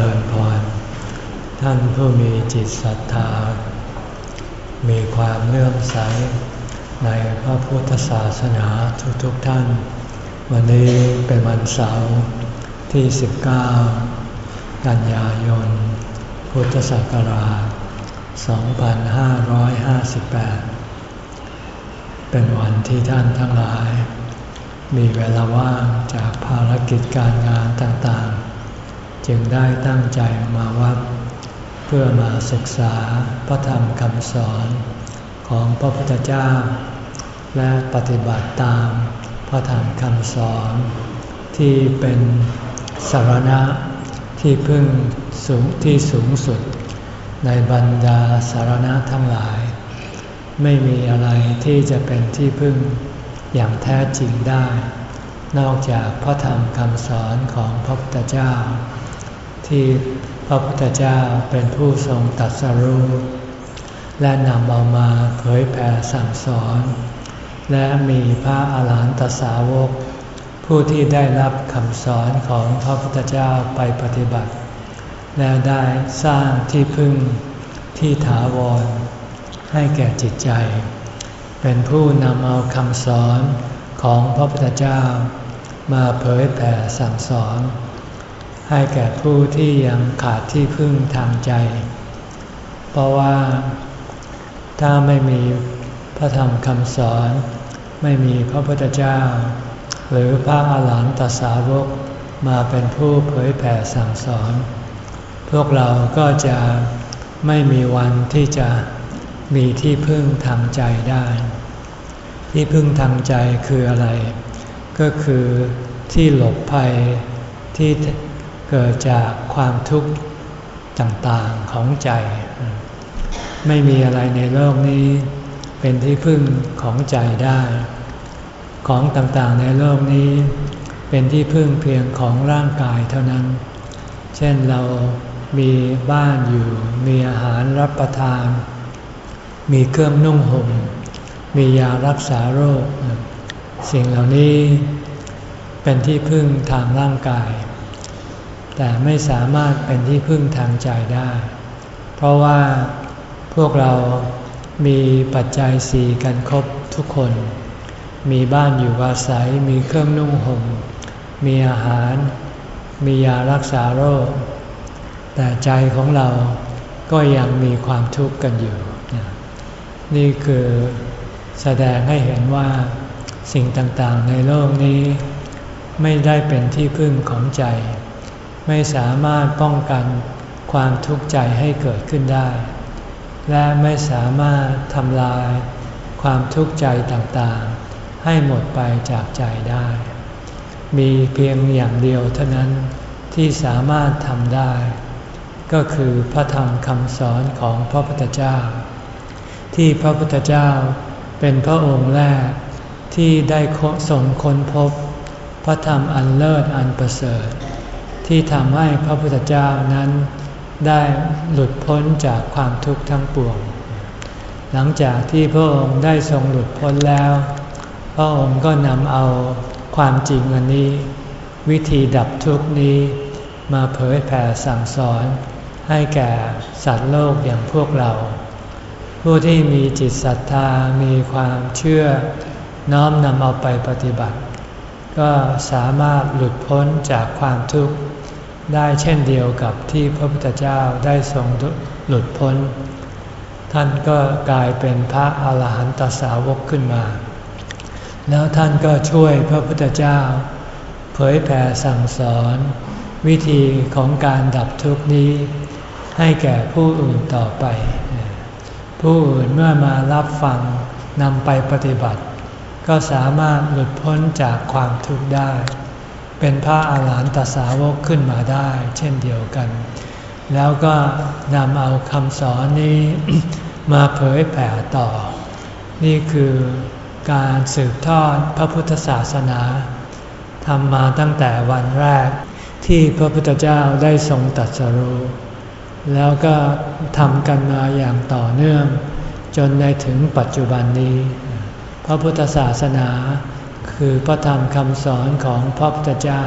ริญพร ท่านผู้มีจิตศรัทธา มีความเลื่อมใสในพระพุทธศาสนาทุกๆทท่าน วันนี้เป็นวันเสาร์ที่ 19 กันยายน พุทธศักราช 2558 เป็นวันที่ท่านทั้งหลาย มีเวลาว่างจากภารกิจการงานต่างๆ จึงได้ตั้งใจมาวัด เพื่อมาศึกษาพระธรรมคำสอนของพระพุทธเจ้า และปฏิบัติตามพระธรรมคำสอน ที่เป็นสารณะที่พึ่งสูงที่สูงสุด ในบรรดาสารณะทั้งหลาย ไม่มีอะไรที่จะเป็นที่พึ่งอย่างแท้จริงได้ นอกจากพระธรรมคำสอนของพระพุทธเจ้า ที่พระพุทธเจ้าเป็นผู้ทรงตัดสรู้ และนำเอามาเผยแผ่สั่งสอน และมีพระอาหารหันตสาวก ผู้ที่ได้รับคำสอนของพระพุทธเจ้าไปปฏิบัติ และได้สร้างที่พึ่งที่ถาวร ให้แก่จิตใจ เป็นผู้นำเอาคำสอนของพระพุทธเจ้า มาเผยแผ่สั่งสอน ให้แก่ผู้ที่ยังขาดที่พึ่งทางใจ เพราะว่าถ้าไม่มีพระธรรมคำสอน ไม่มีพระพุทธเจ้า หรือพระอาหารหันตสาวกมาเป็นผู้เผยแผ่สั่งสอน พวกเราก็จะไม่มีวันที่จะมีที่พึ่งทางใจได้ ที่พึ่งทางใจคืออะไร ก็คือที่หลบภัยที่ เกิดจากความทุกข์ต่างๆของใจ ไม่มีอะไรในโลกนี้เป็นที่พึ่งของใจได้ ของต่างๆในโลกนี้เป็นที่พึ่งเพียงของร่างกายเท่านั้น เช่นเรามีบ้านอยู่ มีอาหารรับประทาน มีเครื่องนุ่งห่ม มียารักษาโรค สิ่งเหล่านี้เป็นที่พึ่งทางร่างกาย แต่ไม่สามารถเป็นที่พึ่งทางใจได้ เพราะว่าพวกเรามีปัจจัยสี่กันครบทุกคน มีบ้านอยู่อาศัย มีเครื่องนุ่งห่ม มีอาหาร มียารักษาโรค แต่ใจของเราก็ยังมีความทุกข์กันอยู่ นี่คือแสดงให้เห็นว่าสิ่งต่างๆในโลกนี้ ไม่ได้เป็นที่พึ่งของใจ ไม่สามารถป้องกันความทุกข์ใจให้เกิดขึ้นได้ และไม่สามารถทำลายความทุกข์ใจต่างๆ ให้หมดไปจากใจได้ มีเพียงอย่างเดียวเท่านั้นที่สามารถทำได้ ก็คือพระธรรมคำสอนของพระพุทธเจ้า ที่พระพุทธเจ้าเป็นพระองค์แรกที่ได้ส่งค้นพบ พระธรรมอันเลิศอันประเสริฐ ที่ทำให้พระพุทธเจ้านั้นได้หลุดพ้นจากความทุกข์ทั้งปวง หลังจากที่พระองค์ได้ทรงหลุดพ้นแล้ว พระองค์ก็นำเอาความจริงอันนี้ วิธีดับทุกข์นี้ มาเผยแผ่สั่งสอน ให้แก่สัตว์โลกอย่างพวกเรา ผู้ที่มีจิตศรัทธามีความเชื่อน้อมนำเอาไปปฏิบัติ ก็สามารถหลุดพ้นจากความทุกข์ ได้เช่นเดียวกับที่พระพุทธเจ้าได้ทรงหลุดพ้น ท่านก็กลายเป็นพระอาหารหันตสาวกขึ้นมา แล้วท่านก็ช่วยพระพุทธเจ้า เผยแผ่สั่งสอน วิธีของการดับทุกนี้ ให้แก่ผู้อื่นต่อไป ผู้อื่นเมื่อมารับฟังนำไปปฏิบัติ ก็สามารถหลุดพ้นจากความทุกข์ได้ เป็นพระอาหารหันตสาวกขึ้นมาได้ เช่นเดียวกัน แล้วก็นำเอาคำสอนนี้มาเผยแผ่ต่อ นี่คือการสืบทอดพระพุทธศาสนาทำมาตั้งแต่วันแรกที่พระพุทธเจ้าได้ทรงตัดสรู้แล้วก็ทำกันมาอย่างต่อเนื่อง จนในถึงปัจจุบันนี้ พระพุทธศาสนา คือพระธรรมคำสอนของพระพุทธเจ้า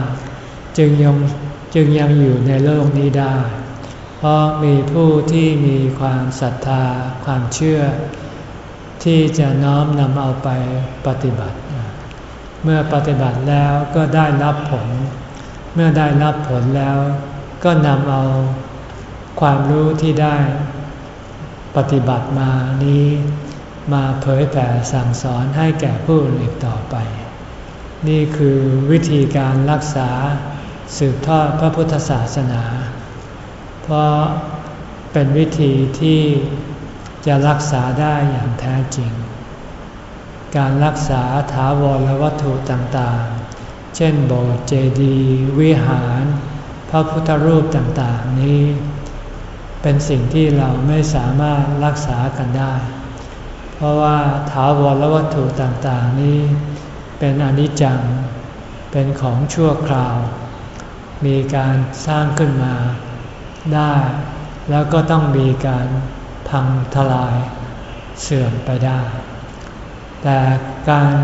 จึงยังจึงยังอยู่ในโลกนี้ได้ เพราะมีผู้ที่มีความศรัทธาความเชื่อ ที่จะน้อมนำเอาไปปฏิบัติ เมื่อปฏิบัติแล้วก็ได้รับผล เมื่อได้รับผลแล้ว ก็นำเอาความรู้ที่ได้ปฏิบัติมานี้มาเผยแผ่สั่งสอนให้แก่ผู้อื่นอีกต่อไป นี่คือวิธีการรักษาสืบทอดพระพุทธศาสนา เพราะเป็นวิธีที่จะรักษาได้อย่างแท้จริง การรักษาถาวรวัตถุต่างๆ เช่นโบสถ์เจดีย์วิหาร พระพุทธรูปต่างๆ นี้ เป็นสิ่งที่เราไม่สามารถรักษากันได้ เพราะว่าถาวรวัตถุต่างๆ นี้ เป็นอนิจจัง เป็นของชั่วคราว มีการสร้างขึ้นมาได้ แล้วก็ต้องมีการพังทลายเสื่อมไปได้ แต่การ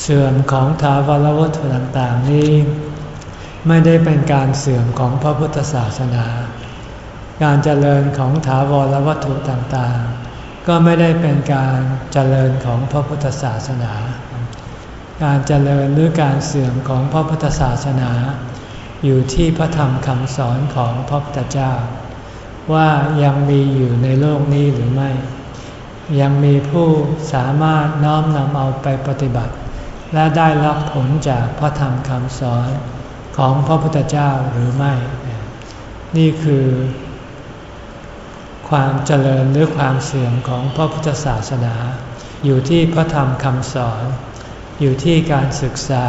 เสื่อมของถาวรวัตถุต่างๆนี้ ไม่ได้เป็นการเสื่อมของพระพุทธศาสนา การเจริญของถาวรวัตถุต่างๆ ก็ไม่ได้เป็นการเจริญของพระพุทธศาสนา การเจริญหรือการเสื่อมของพระพุทธศาสนา อยู่ที่พระธรรมคำสอนของพระพุทธเจ้า ว่ายังมีอยู่ในโลกนี้หรือไม่ ยังมีผู้สามารถน้อมนำเอาไปปฏิบัติ และได้รับผลจากพระธรรมคำสอนของพระพุทธเจ้าหรือไม่ นี่คือ ความเจริญหรือความเสื่อมของพระพุทธศาสนา อยู่ที่พระธรรมคำสอน อยู่ที่การศึกษา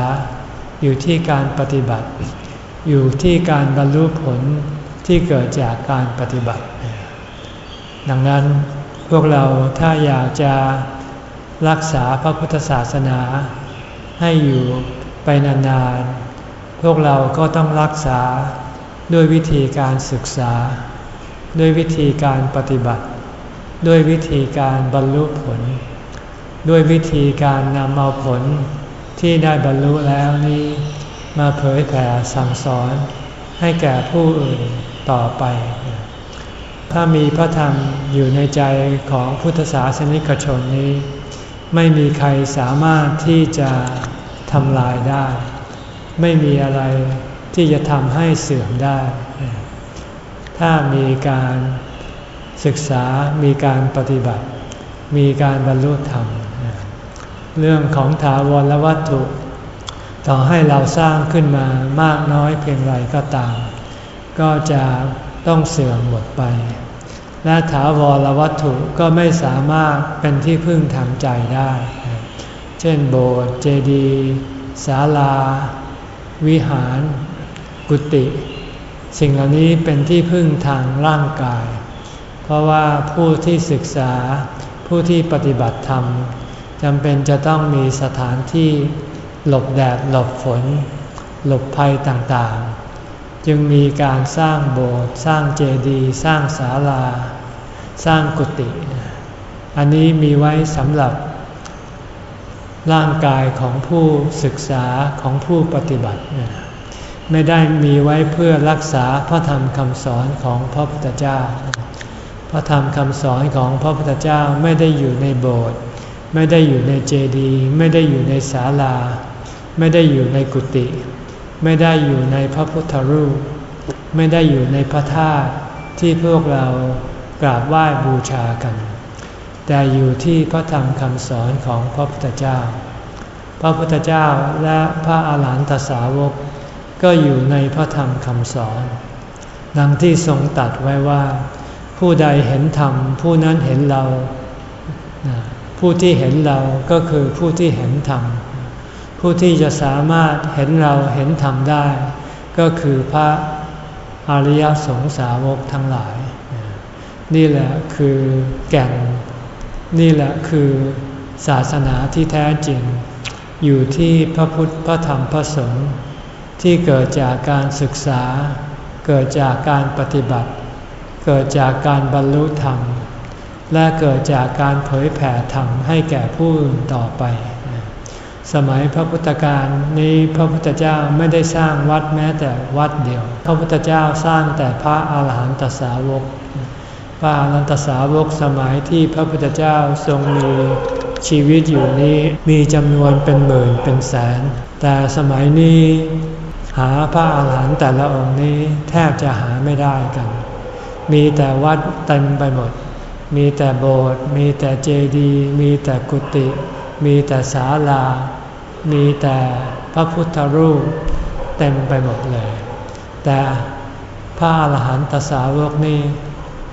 อยู่ที่การปฏิบัติ อยู่ที่การบรรลุผลที่เกิดจากการปฏิบัติ ดังนั้นพวกเราถ้าอยากจะรักษาพระพุทธศาสนา ให้อยู่ไปนานๆ พวกเราก็ต้องรักษาด้วยวิธีการศึกษา ด้วยวิธีการปฏิบัติ ด้วยวิธีการบรรลุผล ด้วยวิธีการนำเอาผลที่ได้บรรลุแล้วนี้ มาเผยแผ่สั่งสอนให้แก่ผู้อื่นต่อไป ถ้ามีพระธรรมอยู่ในใจของพุทธศาสนิกชนนี้ ไม่มีใครสามารถที่จะทำลายได้ ไม่มีอะไรที่จะทำให้เสื่อมได้ ถ้ามีการศึกษามีการปฏิบัติ มีการบรรลุธรรม เรื่องของถาวรวัตถุ ต่อให้เราสร้างขึ้นมามากน้อยเพียงไรก็ตาม ก็จะต้องเสื่อมหมดไป และถาวรวัตถุก็ไม่สามารถเป็นที่พึ่งทางใจได้ เช่นโบสถ์เจดีย์ศาลา วิหาร กุฏิสิ่งเหล่านี้เป็นที่พึ่งทางร่างกาย เพราะว่าผู้ที่ศึกษาผู้ที่ปฏิบัติธรรม จำเป็นจะต้องมีสถานที่หลบแดดหลบฝน หลบภัยต่างๆ จึงมีการสร้างโบสถ์สร้างเจดีย์สร้างศาลา สร้างกุฏิอันนี้มีไว้สำหรับ ร่างกายของผู้ศึกษาของผู้ปฏิบัติ ไม่ได้มีไว้เพื่อรักษาพระธรรมคำสอนของพระพุทธเจ้า พระธรรมคำสอนของพระพุทธเจ้าไม่ได้อยู่ในโบสถ์ ไม่ได้อยู่ในเจดีย์ไม่ได้อยู่ในศาลา ไม่ได้อยู่ในกุฏิไม่ได้อยู่ในพระพุทธรูป ไม่ได้อยู่ในพระธาตุที่พวกเรากราบไหว้บูชากัน แต่อยู่ที่พระธรรมคำสอนของพระพุทธเจ้า พระพุทธเจ้าและพระอาหารหันตสาวก ก็อยู่ในพระธรรมคำสอน ดังที่ทรงตัดไว้ว่า ผู้ใดเห็นธรรมผู้นั้นเห็นเรา ผู้ที่เห็นเราก็คือผู้ที่เห็นธรรม ผู้ที่จะสามารถเห็นเราเห็นธรรมได้ ก็คือพระอริยสงสาวกทั้งหลาย นี่แหละคือแก่น นี่แหละคือศาสนาที่แท้จริง อยู่ที่พระพุทธพระธรรมพระสงฆ์ที่เกิดจากการศึกษา เกิดจากการปฏิบัติ เกิดจากการบรรลุธรรม และเกิดจากการเผยแผ่ธรรมให้แก่ผู้อื่นต่อไป สมัยพระพุทธการนี้พระพุทธเจ้าไม่ได้สร้างวัดแม้แต่วัดเดียว พระพุทธเจ้าสร้างแต่พระอาหารหันตสาวก พระอาหารหันตสาวกสมัยที่พระพุทธเจ้าทรงมีชีวิตอยู่นี้มีจำนวนเป็นหมื่นเป็นแสน แต่สมัยนี้หาพระอาหารหันต์แต่ละองค์นี้แทบจะหาไม่ได้กัน มีแต่วัดเต็มไปหมด มีแต่โบสถ์มีแต่เจดีย์มีแต่กุฏิมีแต่ศาลา มีแต่พระพุทธรูปเต็มไปหมดเลย แต่พระอรหันตสาวกนี้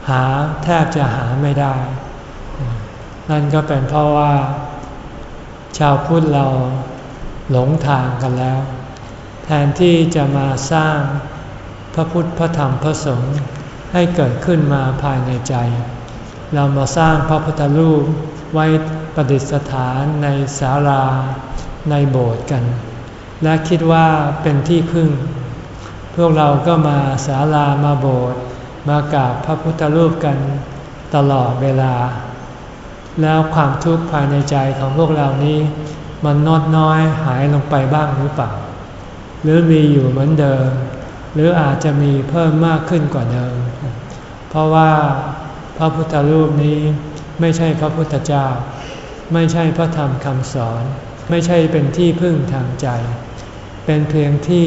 หาแทบจะหาไม่ได้ นั่นก็เป็นเพราะว่า ชาวพุทธเราหลงทางกันแล้ว แทนที่จะมาสร้างพระพุทธพระธรรมพระสงฆ์ให้เกิดขึ้นมาภายในใจ เรามาสร้างพระพุทธรูปไว้ประดิษฐานในศาลาในโบสถ์กัน และคิดว่าเป็นที่พึ่ง พวกเราก็มาศาลามาโบสถ์มากราบพระพุทธรูปกันตลอดเวลา แล้วความทุกข์ภายในใจของพวกเรานี้ มันนอดน้อยหายลงไปบ้างหรือเปล่า หรือมีอยู่เหมือนเดิม หรืออาจจะมีเพิ่มมากขึ้นกว่าเดิม เพราะว่า พระพุทธรูปนี้ไม่ใช่พระพุทธเจ้า ไม่ใช่พระธรรมคำสอน ไม่ใช่เป็นที่พึ่งทางใจ เป็นเพียงที่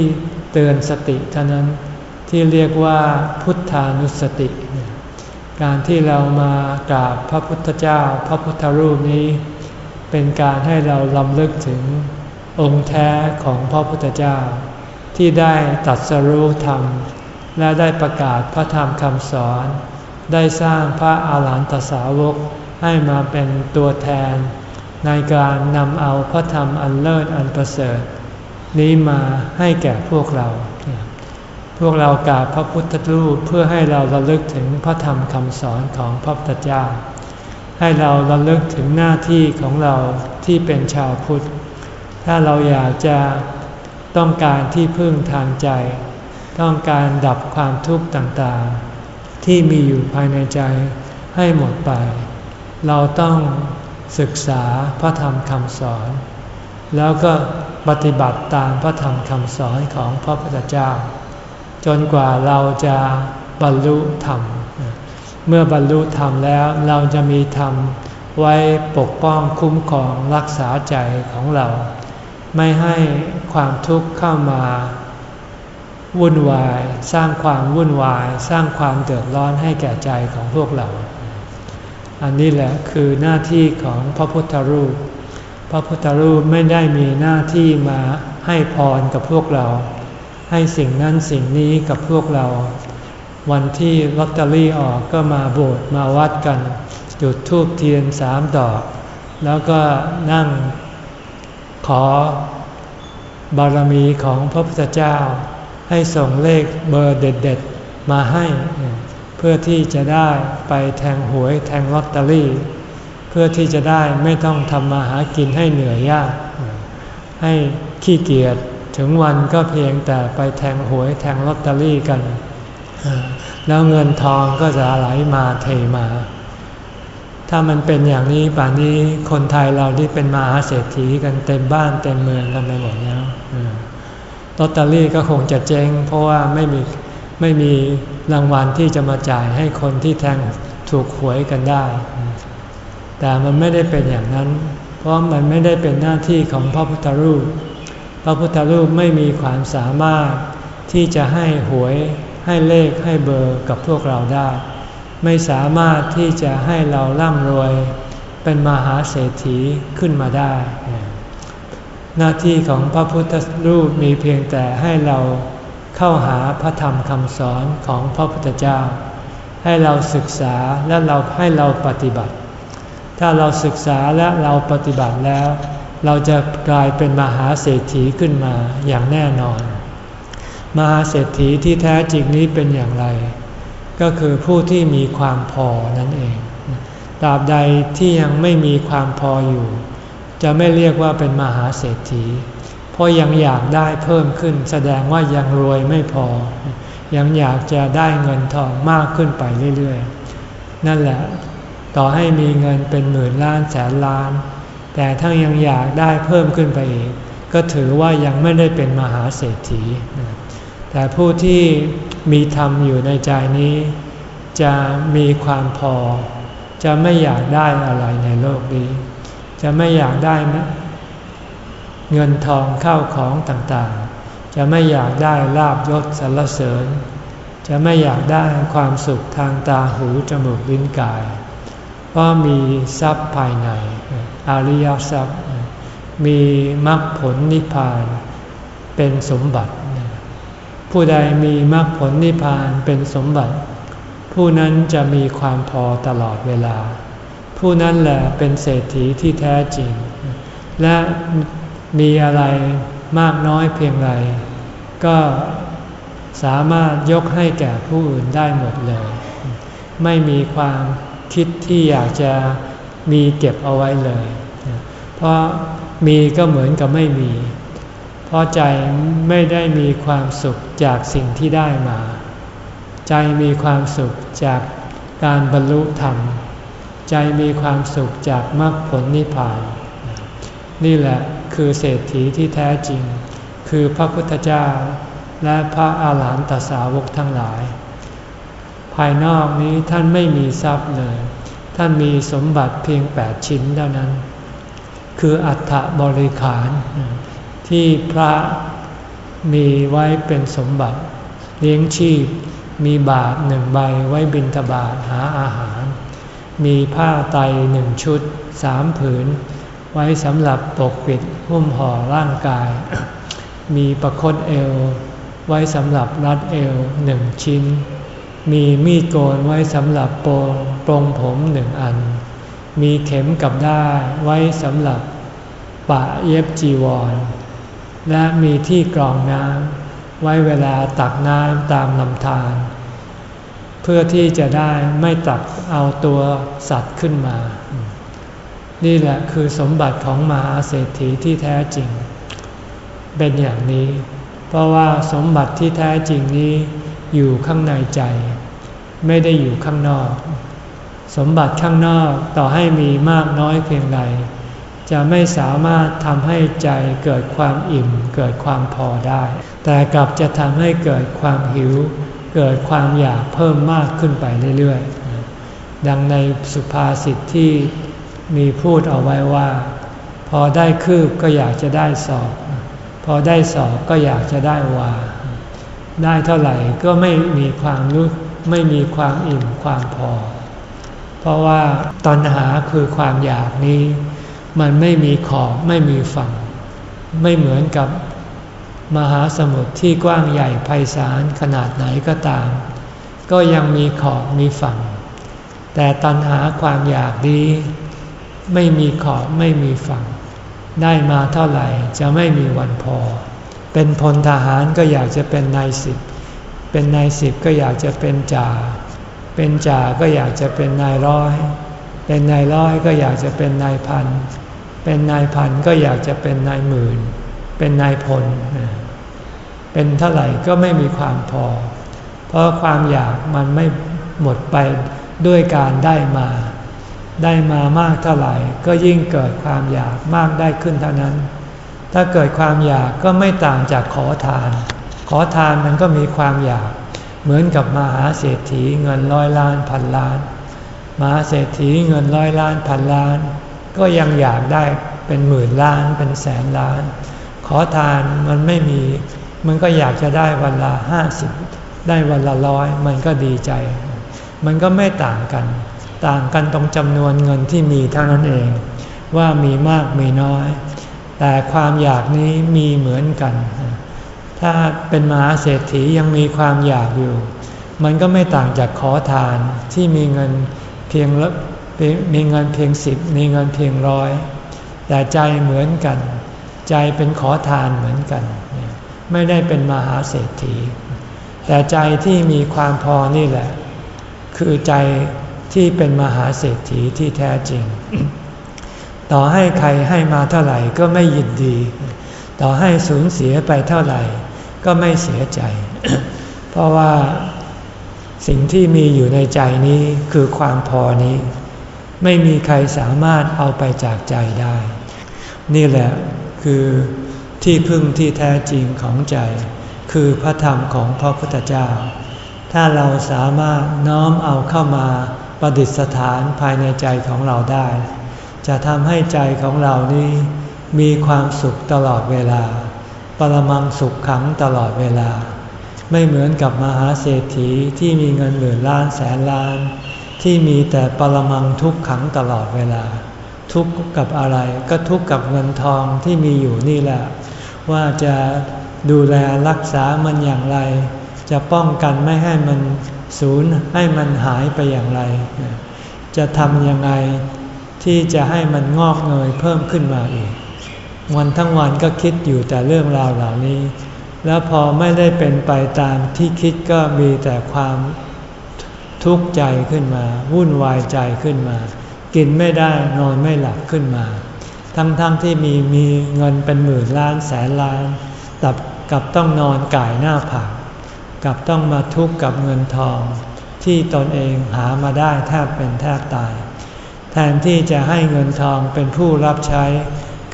เตือนสติเท่านั้นที่เรียกว่าพุทธานุสติ การที่เรามากราบพระพุทธเจ้า พระพุทธรูปนี้ เป็นการให้เราลำลึกถึงองค์แท้ของพระพุทธเจ้า ที่ได้ตัดสรู้ธรรม และได้ประกาศพระธรรมคำสอน ได้สร้างพระอาหารหันตสาวกให้มาเป็นตัวแทน ในการนำเอาพระธรรมอันเลิศอันประเสริฐ นี้มาให้แก่พวกเรา พวกเรากราบพระพุทธรูปเพื่อให้เราระลึกถึงพระธรรมคำสอนของพระพุทธเจ้า ให้เราระลึกถึงหน้าที่ของเราที่เป็นชาวพุทธ ถ้าเราอยากจะต้องการที่พึ่งทางใจ ต้องการดับความทุกข์ต่างๆ ที่มีอยู่ภายในใจให้หมดไป เราต้องศึกษาพระธรรมคำสอน แล้วก็ปฏิบัติตามพระธรรมคำสอนของพระพุทธเจ้า จนกว่าเราจะบรรลุธรรม เมื่อบรรลุธรรมแล้วเราจะมีธรรมไว้ปกป้องคุ้มครองรักษาใจของเรา ไม่ให้ความทุกข์เข้ามา วุ่นวาย สร้างความวุ่นวาย สร้างความเดือดร้อนให้แก่ใจของพวกเรา อันนี้แหละคือหน้าที่ของพระพุทธรูป พระพุทธรูปไม่ได้มีหน้าที่มาให้พรกับพวกเรา ให้สิ่งนั้นสิ่งนี้กับพวกเรา วันที่ลอตเตอรี่ออกก็มาโบสถ์มาวัดกัน จุดธูปเทียนสามดอก แล้วก็นั่งขอบารมีของพระพุทธเจ้า ให้ส่งเลขเบอร์เด็ดๆ มาให้ เพื่อที่จะได้ไปแทงหวยแทงลอตเตอรี่ เพื่อที่จะได้ไม่ต้องทำมาหากินให้เหนื่อยยาก ให้ขี้เกียจถึงวันก็เพียงแต่ไปแทงหวยแทงลอตเตอรี่กัน แล้วเงินทองก็จะไหลมาเทมา ถ้ามันเป็นอย่างนี้ป่านนี้คนไทยเราที่เป็นมหาเศรษฐีกันเต็มบ้านเต็มเมืองกันไปหมดแล้ว ลอตเตอรี่ก็คงจะเจ๊งเพราะว่าไม่มีไม่มีรางวัลที่จะมาจ่ายให้คนที่แทงถูกหวยกันได้ แต่มันไม่ได้เป็นอย่างนั้น เพราะมันไม่ได้เป็นหน้าที่ของพระพุทธรูป พระพุทธรูปไม่มีความสามารถที่จะให้หวยให้เลขให้เบอร์กับพวกเราได้ ไม่สามารถที่จะให้เราร่ำรวย เป็นมหาเศรษฐีขึ้นมาได้ หน้าที่ของพระพุทธรูปมีเพียงแต่ให้เราเข้าหาพระธรรมคำสอนของพระพุทธเจ้า ให้เราศึกษาและเราให้เราปฏิบัติ ถ้าเราศึกษาและเราปฏิบัติแล้ว เราจะกลายเป็นมหาเศรษฐีขึ้นมาอย่างแน่นอน มหาเศรษฐีที่แท้จริงนี้เป็นอย่างไร ก็คือผู้ที่มีความพอนั่นเองตราบใดที่ยังไม่มีความพออยู่ จะไม่เรียกว่าเป็นมหาเศรษฐี เพราะยังอยากได้เพิ่มขึ้น แสดงว่ายังรวยไม่พอ ยังอยากจะได้เงินทองมากขึ้นไปเรื่อยๆ นั่นแหละ ต่อให้มีเงินเป็นหมื่นล้านแสนล้าน แต่ถ้ายังอยากได้เพิ่มขึ้นไปอีก ก็ถือว่ายังไม่ได้เป็นมหาเศรษฐี แต่ผู้ที่มีธรรมอยู่ในใจนี้ จะมีความพอ จะไม่อยากได้อะไรในโลกนี้ จะไม่อยากได้เงินทองเข้าของต่างๆ จะไม่อยากได้ลาบยศสรรเสริญ จะไม่อยากได้ความสุขทางตาหูจมูกลิ้นกาย เพราะมีทรัพย์ภายใน อริยทรัพย์ มีมรรคผลนิพพานเป็นสมบัติ ผู้ใดมีมรรคผลนิพพานเป็นสมบัติ ผู้นั้นจะมีความพอตลอดเวลา ผู้นั้นแหละเป็นเศรษฐีที่แท้จริง และมีอะไรมากน้อยเพียงไรก็สามารถยกให้แก่ผู้อื่นได้หมดเลย ไม่มีความคิดที่อยากจะมีเก็บเอาไว้เลย เพราะมีก็เหมือนกับไม่มี เพราะใจไม่ได้มีความสุขจากสิ่งที่ได้มา ใจมีความสุขจากการบรรลุธรรม ใจมีความสุขจากมรรคผลนิพพาน นี่แหละคือเศรษฐีที่แท้จริง คือพระพุทธเจ้า และพระอาหารหันตสาวกทั้งหลาย ภายนอกนี้ท่านไม่มีทรัพย์เลย ท่านมีสมบัติเพียงแปดชิ้นเท่านั้น คืออัฐบริขาร ที่พระมีไว้เป็นสมบัติ เลี้ยงชีพมีบาทหนึ่งใบไว้บิณฑบาตหาอาหาร มีผ้าไตหนึ่งชุดสามผืน ไว้สำหรับปกปิดหุ้มห่อร่างกาย มีประคตเอว ไว้สำหรับรัดเอวหนึ่งชิ้น มีมีดโกนไว้สำหรับโปรงปรงผมหนึ่งอัน มีเข็มกับได้ไว้สำหรับปะเย็บจีวร และมีที่กรองน้ำไว้เวลาตักน้ำตามลำธาร เพื่อที่จะได้ไม่ตักเอาตัวสัตว์ขึ้นมา นี่แหละคือสมบัติของมหาเศรษฐีที่แท้จริง เป็นอย่างนี้ เพราะว่าสมบัติที่แท้จริงนี้อยู่ข้างในใจ ไม่ได้อยู่ข้างนอก สมบัติข้างนอกต่อให้มีมากน้อยเพียงใด จะไม่สามารถทำให้ใจเกิดความอิ่ม เกิดความพอได้ แต่กลับจะทำให้เกิดความหิว เกิดความอยากเพิ่มมากขึ้นไปเรื่อยๆ ดังในสุภาษิตที่มีพูดเอาไว้ว่า พอได้คืบก็อยากจะได้สอบ พอได้สอบก็อยากจะได้วา ได้เท่าไหร่ก็ไม่มีความรู้ไม่มีความอิ่มความพอ เพราะว่าตอนหาคือความอยากนี้ มันไม่มีขอบไม่มีฝั่ง ไม่เหมือนกับ มหาสมุทรที่กว้างใหญ่ไพศาลขนาดไหนก็ตาม ก็ยังมีขอบมีฝั่ง แต่ตัณหาความอยากนี้ไม่มีขอบไม่มีฝั่ง ได้มาเท่าไหร่จะไม่มีวันพอ เป็นพลทหารก็อยากจะเป็นนายสิบเป็นนายสิบก็อยากจะเป็นจ่า เป็นจ่าก็อยากจะเป็นนายร้อย เป็นนายร้อยก็อยากจะเป็นนายพัน เป็นนายพันก็อยากจะเป็นนายหมื่น เป็นนายพล เป็นเท่าไหร่ก็ไม่มีความพอ เพราะความอยากมันไม่หมดไปด้วยการได้มา ได้มามากเท่าไหร่ก็ยิ่งเกิดความอยากมากได้ขึ้นเท่านั้น ถ้าเกิดความอยากก็ไม่ต่างจากขอทาน ขอทานมันก็มีความอยาก เหมือนกับมหาเศรษฐีเงินร้อยล้านพันล้าน มหาเศรษฐีเงินร้อยล้านพันล้าน ก็ยังอยากได้เป็นหมื่นล้านเป็นแสนล้าน ขอทานมันไม่มี มันก็อยากจะได้วันละห้าสิบได้วันละร้อยมันก็ดีใจ มันก็ไม่ต่างกัน ต่างกันตรงจำนวนเงินที่มีเท่านั้นเอง ว่ามีมากมีน้อย แต่ความอยากนี้มีเหมือนกัน ถ้าเป็นมหาเศรษฐียังมีความอยากอยู่ มันก็ไม่ต่างจากขอทานที่มีเงินเพียงมีเงินเพียงสิบมีเงินเพียงร้อยแต่ใจเหมือนกัน ใจเป็นขอทานเหมือนกัน ไม่ได้เป็นมหาเศรษฐี แต่ใจที่มีความพอนี่แหละ คือใจที่เป็นมหาเศรษฐีที่แท้จริง ต่อให้ใครให้มาเท่าไหร่ก็ไม่ยินดี ต่อให้สูญเสียไปเท่าไหร่ ก็ไม่เสียใจ เพราะว่าสิ่งที่มีอยู่ในใจนี้คือความพอนี้ ไม่มีใครสามารถเอาไปจากใจได้ นี่แหละ คือที่พึ่งที่แท้จริงของใจ คือพระธรรมของพระพุทธเจ้า ถ้าเราสามารถน้อมเอาเข้ามาประดิษฐานภายในใจของเราได้ จะทำให้ใจของเรานี้มีความสุขตลอดเวลา ปรมังสุขขังตลอดเวลา ไม่เหมือนกับมหาเศรษฐีที่มีเงินหมื่นล้านแสนล้าน ที่มีแต่ปรมังทุกขังตลอดเวลา ทุกข์กับอะไร ก็ทุกข์กับเงินทองที่มีอยู่นี่แหละ ว่าจะดูแลรักษามันอย่างไร จะป้องกันไม่ให้มันสูญให้มันหายไปอย่างไร จะทำยังไงที่จะให้มันงอกเงยเพิ่มขึ้นมาอีก วันทั้งวันก็คิดอยู่แต่เรื่องราวเหล่านี้ แล้วพอไม่ได้เป็นไปตามที่คิดก็มีแต่ความทุกข์ใจขึ้นมา วุ่นวายใจขึ้นมา กินไม่ได้นอนไม่หลับขึ้นมา ทั้งๆทที่มีมีเงินเป็นหมื่นล้านแสนล้านแต่กับต้องนอนก่ายหน้าผากกับต้องมาทุกข์กับเงินทอง ที่ตนเองหามาได้แทบเป็นแทบตาย แทนที่จะให้เงินทองเป็นผู้รับใช้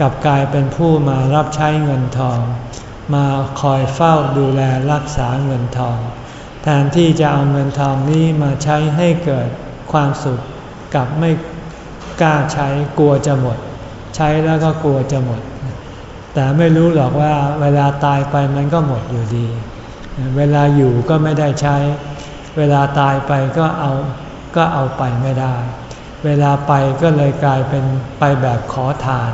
กับกลายเป็นผู้มารับใช้เงินทอง มาคอยเฝ้าดูแลรักษาเงินทอง แทนที่จะเอาเงินทองนี้มาใช้ให้เกิดความสุขกับไม่ กล้าใช้กลัวจะหมด ใช้แล้วก็กลัวจะหมด แต่ไม่รู้หรอกว่าเวลาตายไปมันก็หมดอยู่ดี เวลาอยู่ก็ไม่ได้ใช้ เวลาตายไปก็เอาก็เอาไปไม่ได้ เวลาไปก็เลยกลายเป็นไปแบบขอทาน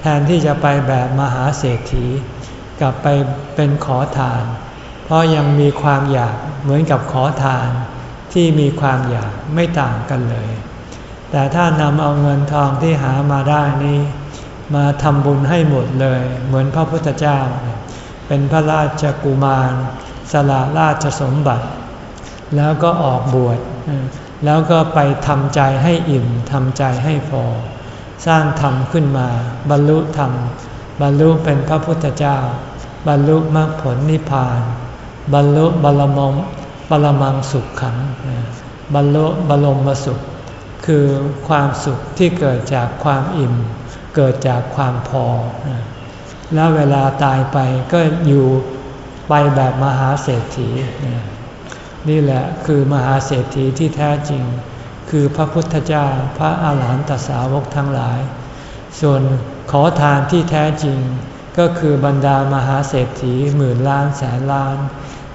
แทนที่จะไปแบบมหาเศรษฐี กลับไปเป็นขอทาน เพราะยังมีความอยากเหมือนกับขอทานที่มีความอยากไม่ต่างกันเลย แต่ถ้านำเอาเงินทองที่หามาได้นี้ มาทำบุญให้หมดเลย เหมือนพระพุทธเจ้า เป็นพระราชกุมาร สละราชสมบัติ แล้วก็ออกบวชแล้วก็ไปทำใจให้อิ่มทำใจให้พอ สร้างธรรมขึ้นมา บรรลุธรรม บรรลุเป็นพระพุทธเจ้า บรรลุมรรคผลนิพพาน บรรลุบรมงบรมังสุขขังบรรลุบรมสุข คือความสุขที่เกิดจากความอิ่ม เกิดจากความพอ แล้วเวลาตายไปก็อยู่ไปแบบมหาเศรษฐี นี่แหละคือมหาเศรษฐีที่แท้จริง คือพระพุทธเจ้าพระอาหารหันตสาวกทั้งหลาย ส่วนขอทานที่แท้จริง ก็คือบรรดามหาเศรษฐีหมื่นล้านแสนล้าน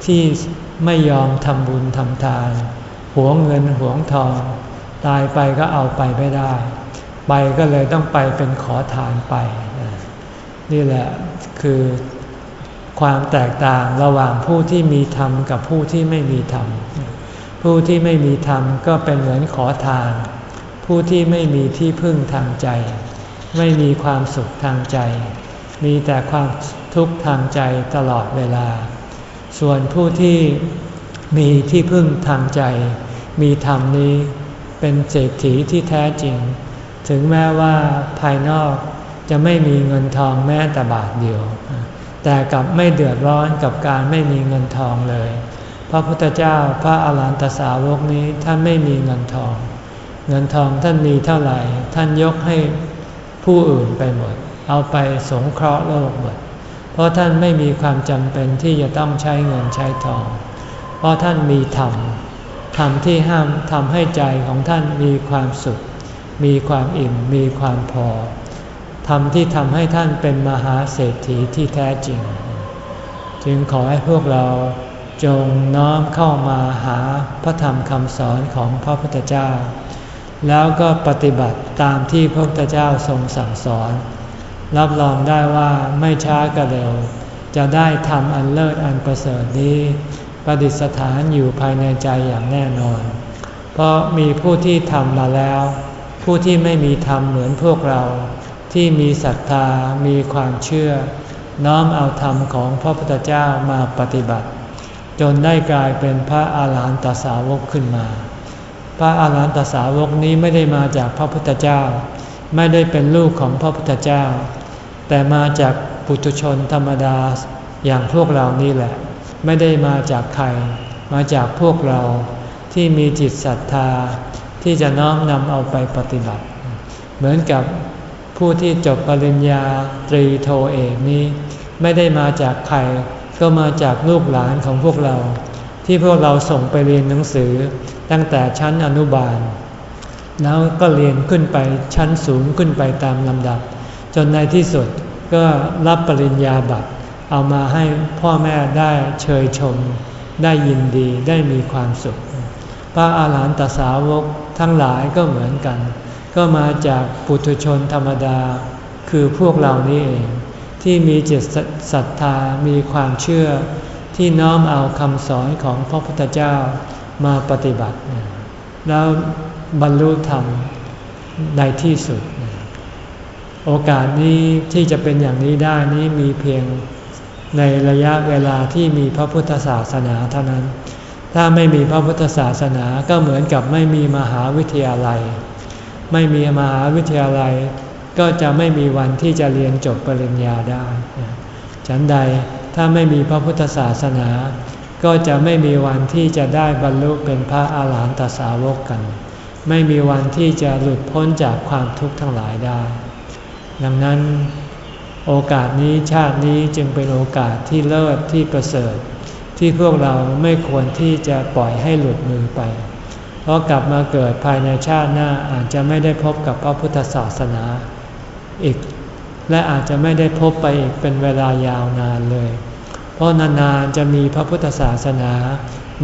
ที่ไม่ยอมทำบุญทำทาน หวงเงินหวงทอง ตายไปก็เอาไปไม่ได้ ไปก็เลยต้องไปเป็นขอทานไป นี่แหละคือความแตกต่างระหว่างผู้ที่มีธรรมกับผู้ที่ไม่มีธรรม ผู้ที่ไม่มีธรรมก็เป็นเหมือนขอทาน ผู้ที่ไม่มีที่พึ่งทางใจ ไม่มีความสุขทางใจ มีแต่ความทุกข์ทางใจตลอดเวลา ส่วนผู้ที่มีที่พึ่งทางใจ มีธรรมนี้ เป็นเศรษฐีที่แท้จริง ถึงแม้ว่าภายนอกจะไม่มีเงินทองแม้แต่บาทเดียว แต่กลับไม่เดือดร้อนกับการไม่มีเงินทองเลย พระพุทธเจ้าพระอาหารหันตสาวกนี้ท่านไม่มีเงินทอง เงินทองท่านมีเท่าไหร่ ท่านยกให้ผู้อื่นไปหมด เอาไปสงเคราะห์โลกหมด เพราะท่านไม่มีความจำเป็นที่จะต้องใช้เงินใช้ทอง เพราะท่านมีธรรม ธรรมที่ห้ามทำให้ใจของท่านมีความสุข มีความอิ่ม มีความพอ ธรรมที่ทำให้ท่านเป็นมหาเศรษฐีที่แท้จริง จึงขอให้พวกเราจงน้อมเข้ามาหาพระธรรมคำสอนของพระพุทธเจ้า แล้วก็ปฏิบัติตามที่พระพุทธเจ้าทรงสั่งสอน รับรองได้ว่าไม่ช้าก็เร็ว จะได้ทำอันเลิศอันประเสริฐนี้ ประดิษฐานอยู่ภายในใจอย่างแน่นอน เพราะมีผู้ที่ทำมาแล้ว ผู้ที่ไม่มีธรรมเหมือนพวกเรา ที่มีศรัทธามีความเชื่อ น้อมเอาธรรมของพระพุทธเจ้ามาปฏิบัติ จนได้กลายเป็นพระอาหารหันตสาวกขึ้นมา พระอาหารหันตสาวกนี้ไม่ได้มาจากพระพุทธเจ้า ไม่ได้เป็นลูกของพระพุทธเจ้า แต่มาจากปุถุชนธรรมดาอย่างพวกเรานี่แหละ ไม่ได้มาจากใคร มาจากพวกเราที่มีจิตศรัทธา ที่จะน้อมนำเอาไปปฏิบัติ เหมือนกับผู้ที่จบปริญญาตรีโทเอกนี้ ไม่ได้มาจากใคร ก็มาจากลูกหลานของพวกเรา ที่พวกเราส่งไปเรียนหนังสือตั้งแต่ชั้นอนุบาล แล้วก็เรียนขึ้นไปชั้นสูงขึ้นไปตามลำดับ จนในที่สุดก็รับปริญญาบัตร เอามาให้พ่อแม่ได้เชยชม ได้ยินดีได้มีความสุข พระอาหารหันตสาวกทั้งหลายก็เหมือนกัน ก็มาจากปุถุชนธรรมดา คือพวกเรานี่เอง ที่มีจิตศรัทธามีความเชื่อ ที่น้อมเอาคำสอนของพระพุทธเจ้ามาปฏิบัติ แล้วบรรลุธรรมในที่สุด โอกาสนี้ที่จะเป็นอย่างนี้ได้นี้มีเพียง ในระยะเวลาที่มีพระพุทธศาสนาเท่านั้น ถ้าไม่มีพระพุทธศาสนาก็เหมือนกับไม่มีมหาวิทยาลัย ไม่มีมหาวิทยาลัย ก็จะไม่มีวันที่จะเรียนจบปริญญาได้ ฉันใดถ้าไม่มีพระพุทธศาสนา ก็จะไม่มีวันที่จะได้บรรลุเป็นพระอาหารหันตสาวกกัน ไม่มีวันที่จะหลุดพ้นจากความทุกข์ทั้งหลายได้ ดังนั้น โอกาสนี้ชาตินี้จึงเป็นโอกาสที่เลิศที่ประเสริฐ ที่พวกเราไม่ควรที่จะปล่อยให้หลุดมือไป เพราะกลับมาเกิดภายในชาติหน้าอาจจะไม่ได้พบกับพระพุทธศาสนาอีก และอาจจะไม่ได้พบไปอีกเป็นเวลายาวนานเลย เพราะนานๆจะมีพระพุทธศาสนา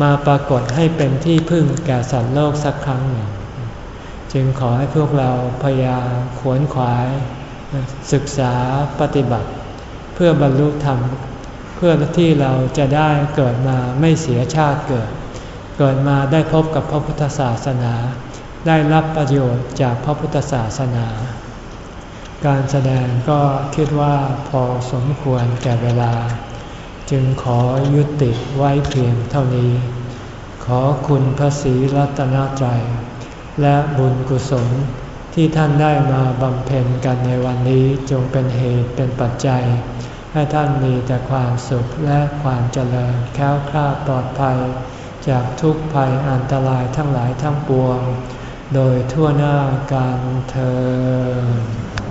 มาปรากฏให้เป็นที่พึ่งแก่สัตว์โลกสักครั้งหนึ่ง จึงขอให้พวกเราพยายามขวนขวาย ศึกษาปฏิบัติ เพื่อบรรลุธรรม เพื่อที่เราจะได้เกิดมาไม่เสียชาติเกิด เกิดมาได้พบกับพระพุทธศาสนา ได้รับประโยชน์จากพระพุทธศาสนา การแสดงก็คิดว่าพอสมควรแก่เวลา จึงขอยุติไว้เพียงเท่านี้ ขอคุณพระศรีรัตนตรัยและบุญกุศล ที่ท่านได้มาบำเพ็ญกันในวันนี้จงเป็นเหตุเป็นปัจจัย ให้ท่านมีแต่ความสุขและความเจริญแค้วคลาดปลอดภัย จากทุกภัยอันตรายทั้งหลายทั้งปวง โดยทั่วหน้าการเธอ